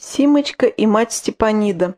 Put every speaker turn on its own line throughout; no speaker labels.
Симочка и мать Степанида.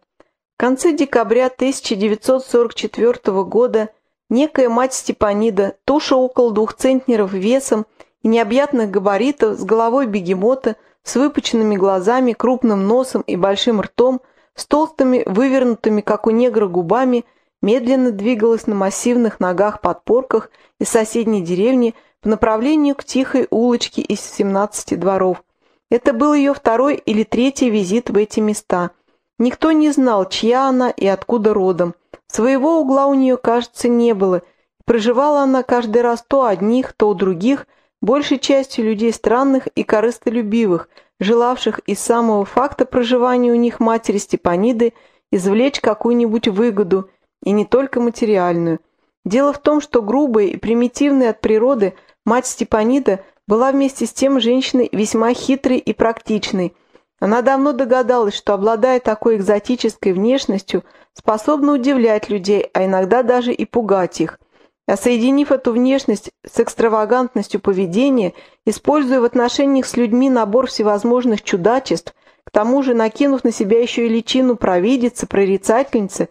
В конце декабря 1944 года некая мать Степанида, туша около двух центнеров весом и необъятных габаритов, с головой бегемота, с выпученными глазами, крупным носом и большим ртом, с толстыми, вывернутыми, как у негра, губами, медленно двигалась на массивных ногах-подпорках из соседней деревни по направлению к тихой улочке из 17 дворов – это был ее второй или третий визит в эти места. Никто не знал, чья она и откуда родом. Своего угла у нее, кажется, не было. Проживала она каждый раз то одних, то у других, большей частью людей странных и корыстолюбивых, желавших из самого факта проживания у них матери Степаниды извлечь какую-нибудь выгоду, и не только материальную. Дело в том, что грубая и примитивная от природы мать Степанида была вместе с тем женщиной весьма хитрой и практичной. Она давно догадалась, что, обладая такой экзотической внешностью, способна удивлять людей, а иногда даже и пугать их. А соединив эту внешность с экстравагантностью поведения, используя в отношениях с людьми набор всевозможных чудачеств, к тому же накинув на себя еще и личину провидицы, прорицательницы,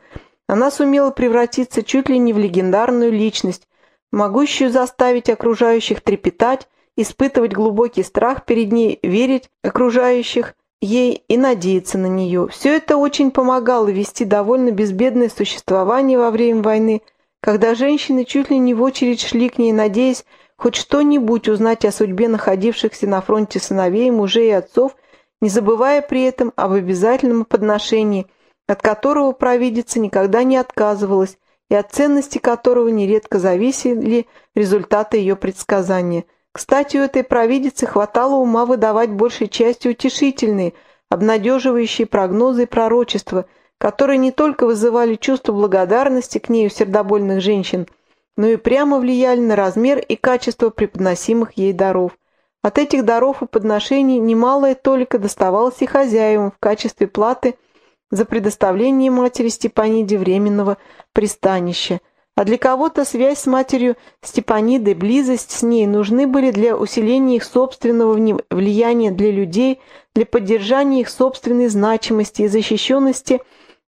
она сумела превратиться чуть ли не в легендарную личность, могущую заставить окружающих трепетать испытывать глубокий страх перед ней, верить окружающих ей и надеяться на нее. Все это очень помогало вести довольно безбедное существование во время войны, когда женщины чуть ли не в очередь шли к ней, надеясь хоть что-нибудь узнать о судьбе находившихся на фронте сыновей, мужей и отцов, не забывая при этом об обязательном подношении, от которого провидица никогда не отказывалась и от ценности которого нередко зависели результаты ее предсказания – кстати, у этой провидицы хватало ума выдавать большей частью утешительные, обнадеживающие прогнозы и пророчества, которые не только вызывали чувство благодарности к ней у сердобольных женщин, но и прямо влияли на размер и качество преподносимых ей даров. От этих даров и подношений немалое только доставалось и хозяевам в качестве платы за предоставление матери Степаниде временного пристанища – а для кого-то связь с матерью Степанидой, близость с ней нужны были для усиления их собственного влияния для людей, для поддержания их собственной значимости и защищенности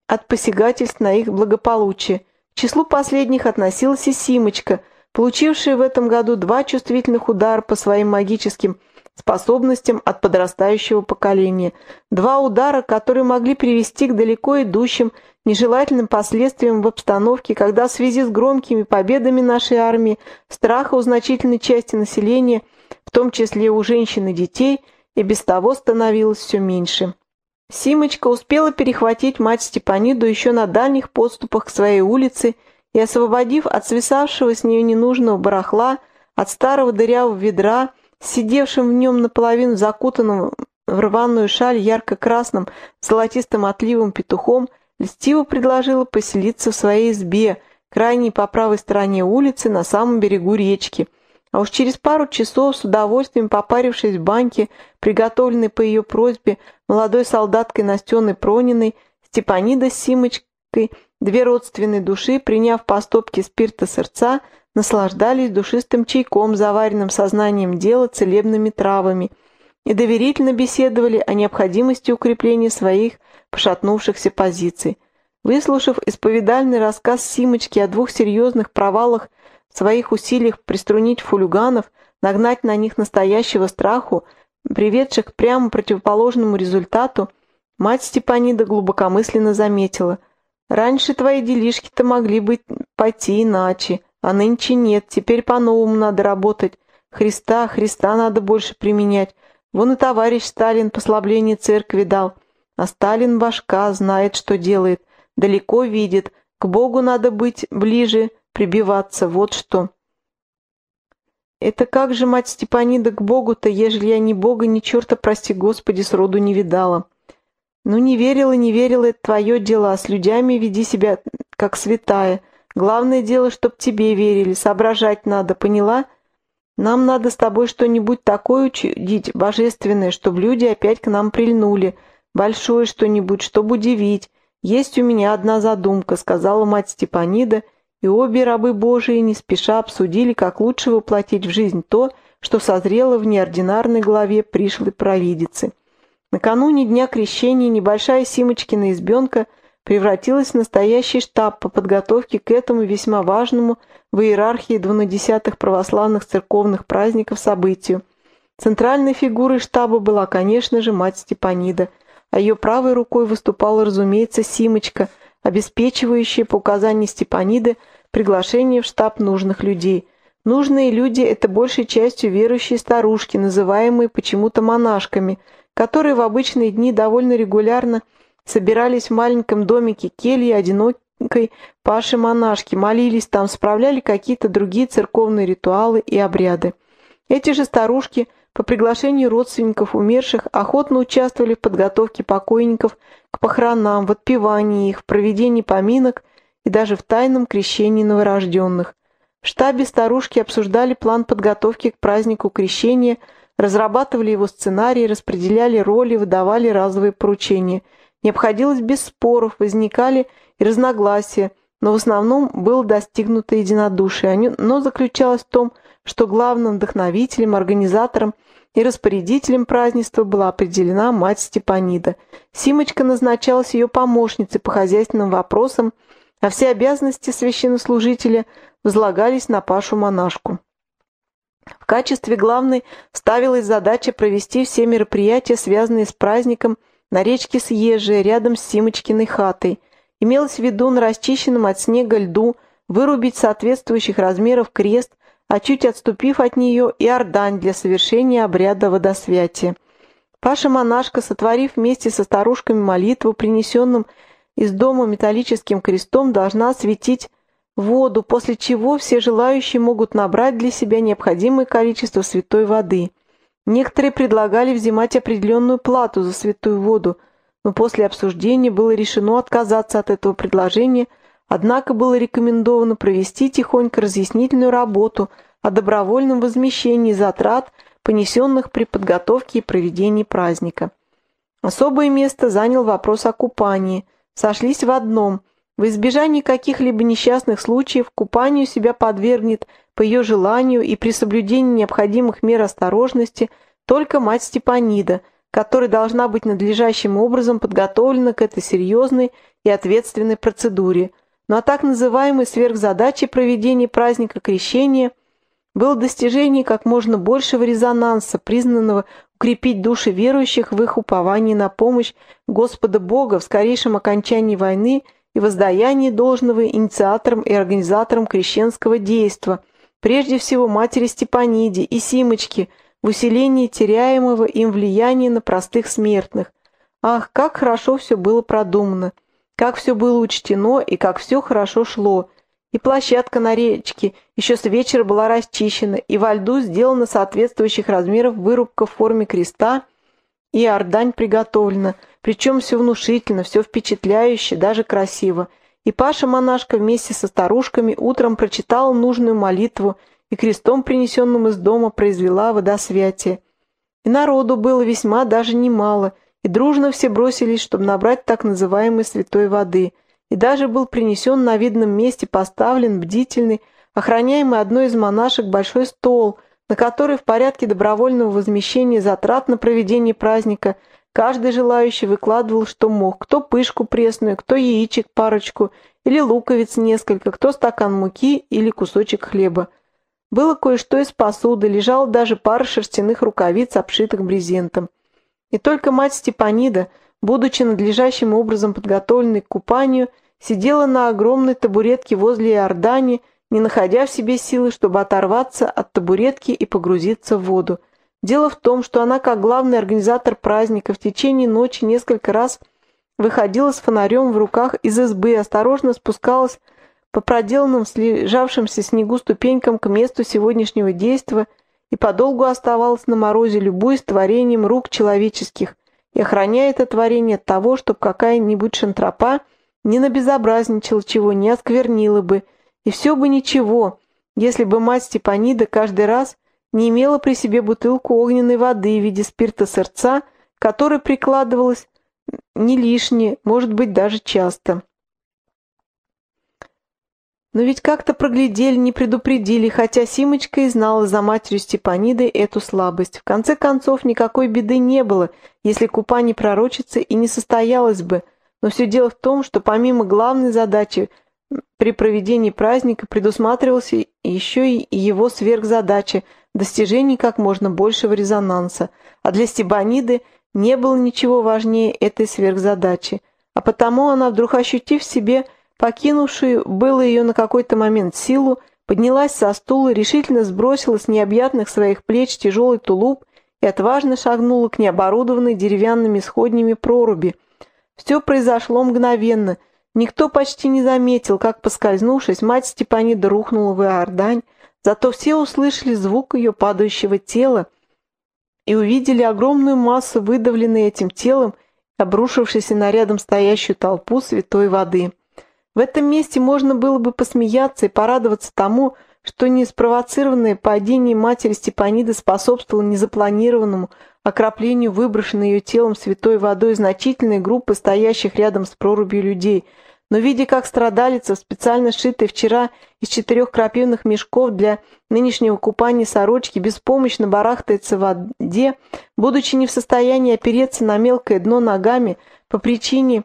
от посягательств на их благополучие. К числу последних относилась и Симочка, получившая в этом году два чувствительных удара по своим магическим способностям от подрастающего поколения. Два удара, которые могли привести к далеко идущим нежелательным последствиям в обстановке, когда в связи с громкими победами нашей армии страха у значительной части населения, в том числе у женщин и детей, и без того становилось все меньше. Симочка успела перехватить мать Степаниду еще на дальних подступах к своей улице и, освободив от свисавшего с нее ненужного барахла, от старого дырявого ведра, сидевшим в нем наполовину закутанным в рваную шаль ярко-красным золотистым отливом петухом, льстиво предложила поселиться в своей избе, крайней по правой стороне улицы, на самом берегу речки. А уж через пару часов, с удовольствием попарившись в баньке, приготовленной по ее просьбе молодой солдаткой Настеной Прониной, Степанида с Симочкой, две родственные души, приняв по стопке спирта сердца, наслаждались душистым чайком, заваренным сознанием дела целебными травами, и доверительно беседовали о необходимости укрепления своих пошатнувшихся позиций. Выслушав исповедальный рассказ Симочки о двух серьезных провалах в своих усилиях приструнить фулюганов, нагнать на них настоящего страху, приведших к прямо противоположному результату, мать Степанида глубокомысленно заметила. «Раньше твои делишки-то могли быть пойти иначе, а нынче нет, теперь по-новому надо работать. Христа, Христа надо больше применять. Вон и товарищ Сталин послабление церкви дал. А Сталин башка, знает, что делает, далеко видит, к Богу надо быть ближе, прибиваться, вот что. Это как же, мать Степанида, к Богу-то, ежели я ни Бога, ни черта, прости Господи, сроду не видала? Ну, не верила, не верила, это твое дело, а с людьми веди себя как святая. Главное дело, чтоб тебе верили, соображать надо, поняла? Нам надо с тобой что-нибудь такое учудить, божественное, чтобы люди опять к нам прильнули, большое что-нибудь, чтобы удивить. Есть у меня одна задумка», — сказала мать Степанида, и обе рабы Божии не спеша обсудили, как лучше воплотить в жизнь то, что созрело в неординарной голове пришлой провидицы. Накануне Дня Крещения небольшая Симочкина избенка превратилась в настоящий штаб по подготовке к этому весьма важному в иерархии двунадесятых православных церковных праздников событию. Центральной фигурой штаба была, конечно же, мать Степанида, а ее правой рукой выступала, разумеется, Симочка, обеспечивающая по указанию Степаниды приглашение в штаб нужных людей. Нужные люди – это большей частью верующие старушки, называемые почему-то монашками, которые в обычные дни довольно регулярно собирались в маленьком домике кельи одинокой Паши-монашки, молились там, справляли какие-то другие церковные ритуалы и обряды. Эти же старушки по приглашению родственников умерших охотно участвовали в подготовке покойников к похоронам, в отпевании их, в проведении поминок и даже в тайном крещении новорожденных. В штабе старушки обсуждали план подготовки к празднику крещения, разрабатывали его сценарий, распределяли роли, выдавали разовые поручения. Не обходилось без споров, возникали и разногласия, но в основном было достигнуто единодушие. но заключалось в том, что главным вдохновителем, организатором и распорядителем празднества была определена мать Степанида. Симочка назначалась ее помощницей по хозяйственным вопросам, а все обязанности священнослужителя возлагались на Пашу-монашку. В качестве главной ставилась задача провести все мероприятия, связанные с праздником, на речке Съезжая, рядом с Симочкиной хатой. Имелось в виду на расчищенном от снега льду вырубить соответствующих размеров крест, а чуть отступив от нее и ордань для совершения обряда водосвятия. Паша-монашка, сотворив вместе со старушками молитву, принесенным из дома металлическим крестом должна светить воду, после чего все желающие могут набрать для себя необходимое количество святой воды. Некоторые предлагали взимать определенную плату за святую воду, но после обсуждения было решено отказаться от этого предложения, однако было рекомендовано провести тихонько разъяснительную работу о добровольном возмещении затрат, понесенных при подготовке и проведении праздника. Особое место занял вопрос о купании – сошлись в одном. В избежании каких-либо несчастных случаев купанию себя подвергнет по ее желанию и при соблюдении необходимых мер осторожности только мать Степанида, которая должна быть надлежащим образом подготовлена к этой серьезной и ответственной процедуре. Но о так называемой сверхзадаче проведения праздника Крещения было достижение как можно большего резонанса, признанного укрепить души верующих в их уповании на помощь Господа Бога в скорейшем окончании войны и воздаянии должного инициаторам и организаторам крещенского действа, прежде всего матери Степаниде и Симочке, в усилении теряемого им влияния на простых смертных. Ах, как хорошо все было продумано, как все было учтено и как все хорошо шло – и площадка на речке еще с вечера была расчищена, и во льду сделана соответствующих размеров вырубка в форме креста, и ордань приготовлена, причем все внушительно, все впечатляюще, даже красиво. И Паша-монашка вместе со старушками утром прочитала нужную молитву и крестом, принесенным из дома, произвела водосвятие. И народу было весьма даже немало, и дружно все бросились, чтобы набрать так называемой святой воды – и даже был принесен на видном месте поставлен бдительный, охраняемый одной из монашек большой стол, на который в порядке добровольного возмещения затрат на проведение праздника каждый желающий выкладывал, что мог, кто пышку пресную, кто яичек парочку, или луковиц несколько, кто стакан муки или кусочек хлеба. Было кое-что из посуды, лежала даже пара шерстяных рукавиц, обшитых брезентом. И только мать Степанида, будучи надлежащим образом подготовленной к купанию, сидела на огромной табуретке возле Иордани, не находя в себе силы, чтобы оторваться от табуретки и погрузиться в воду. Дело в том, что она, как главный организатор праздника, в течение ночи несколько раз выходила с фонарем в руках из избы, осторожно спускалась по проделанным слежавшимся снегу ступенькам к месту сегодняшнего действа и подолгу оставалась на морозе, любуясь творением рук человеческих и охраняя это творение от того, чтобы какая-нибудь шантропа не набезобразничала чего, не осквернила бы, и все бы ничего, если бы мать Степанида каждый раз не имела при себе бутылку огненной воды в виде спирта сердца, которая прикладывалась не лишне, может быть, даже часто. Но ведь как-то проглядели, не предупредили, хотя Симочка и знала за матерью Степаниды эту слабость. В конце концов, никакой беды не было, если купание пророчицы и не состоялось бы. Но все дело в том, что помимо главной задачи при проведении праздника предусматривался еще и его сверхзадача – достижение как можно большего резонанса. А для Стебаниды не было ничего важнее этой сверхзадачи. А потому она, вдруг ощутив в себе – покинувшую было ее на какой-то момент силу, поднялась со стула, решительно сбросила с необъятных своих плеч тяжелый тулуп и отважно шагнула к необорудованной деревянными сходнями проруби. Все произошло мгновенно. Никто почти не заметил, как, поскользнувшись, мать Степанида рухнула в Иордань, зато все услышали звук ее падающего тела и увидели огромную массу, выдавленной этим телом, обрушившейся на рядом стоящую толпу святой воды. В этом месте можно было бы посмеяться и порадоваться тому, что неспровоцированное падение матери Степаниды способствовало незапланированному окроплению выброшенной ее телом святой водой значительной группы стоящих рядом с прорубью людей. Но видя, как страдалица, специально сшитая вчера из четырех крапивных мешков для нынешнего купания сорочки, беспомощно барахтается в воде, будучи не в состоянии опереться на мелкое дно ногами по причине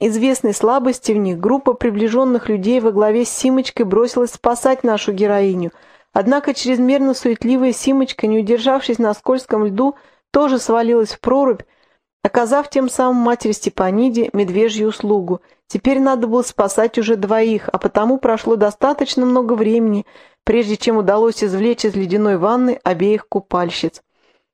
известной слабости в них, группа приближенных людей во главе с Симочкой бросилась спасать нашу героиню. Однако чрезмерно суетливая Симочка, не удержавшись на скользком льду, тоже свалилась в прорубь, оказав тем самым матери Степаниде медвежью услугу. Теперь надо было спасать уже двоих, а потому прошло достаточно много времени, прежде чем удалось извлечь из ледяной ванны обеих купальщиц.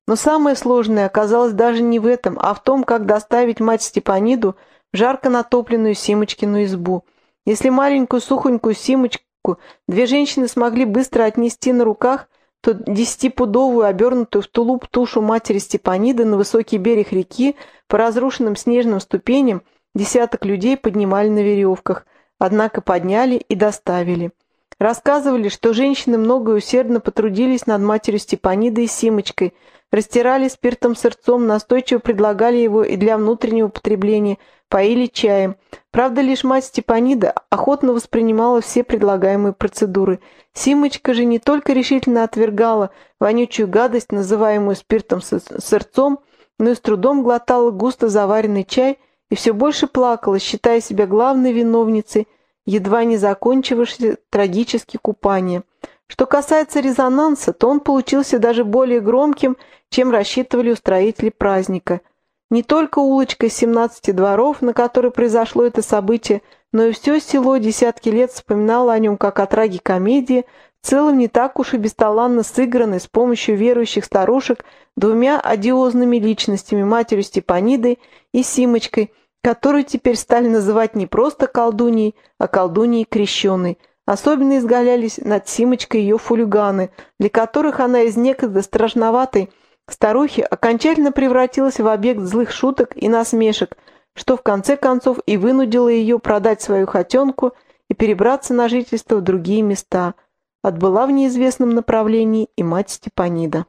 Но самое сложное оказалось даже не в этом, а в том, как доставить мать Степаниду жарко натопленную Симочкину избу. Если маленькую сухонькую Симочку две женщины смогли быстро отнести на руках, то десятипудовую, обернутую в тулуп тушу матери Степаниды на высокий берег реки по разрушенным снежным ступеням десяток людей поднимали на веревках, однако подняли и доставили. Рассказывали, что женщины много и усердно потрудились над матерью Степанидой и Симочкой, растирали спиртом сырцом, настойчиво предлагали его и для внутреннего потребления – поили чаем. Правда, лишь мать Степанида охотно воспринимала все предлагаемые процедуры. Симочка же не только решительно отвергала вонючую гадость, называемую спиртом сырцом, но и с трудом глотала густо заваренный чай и все больше плакала, считая себя главной виновницей, едва не закончившегося трагически купания. Что касается резонанса, то он получился даже более громким, чем рассчитывали устроители праздника – не только улочка из 17 дворов, на которой произошло это событие, но и все село десятки лет вспоминало о нем как о трагикомедии, целым не так уж и бесталанно сыгранной с помощью верующих старушек двумя одиозными личностями, матерью Степанидой и Симочкой, которую теперь стали называть не просто колдуньей, а колдуньей крещенной. Особенно изгалялись над Симочкой ее фулиганы, для которых она из некогда страшноватой, Старухи окончательно превратилась в объект злых шуток и насмешек, что в конце концов и вынудило ее продать свою хотенку и перебраться на жительство в другие места. Отбыла в неизвестном направлении и мать Степанида.